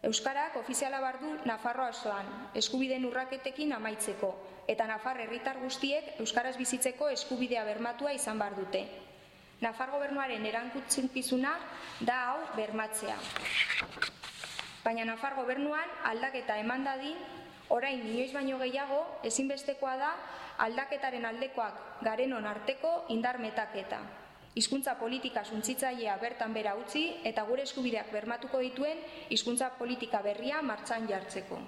Euskarak ofiziala bardu Nafarroa osoan, eskubideen urraketekin amaitzeko, eta Nafar herritar guztiek Euskaraz bizitzeko eskubidea bermatua izan bar dute. Nafar gobernuaren erankutzen da hau bermatzea. Baina Nafar gobernuan aldaketa eman dadin, orain inoiz baino gehiago, ezinbestekoa da aldaketaren aldekoak garenon arteko indar metaketa hizkuntza politika suntzitzailea bertan bera utzi eta gure eskubideak bermatuko dituen hizkuntza politika berria martxan jartzeko.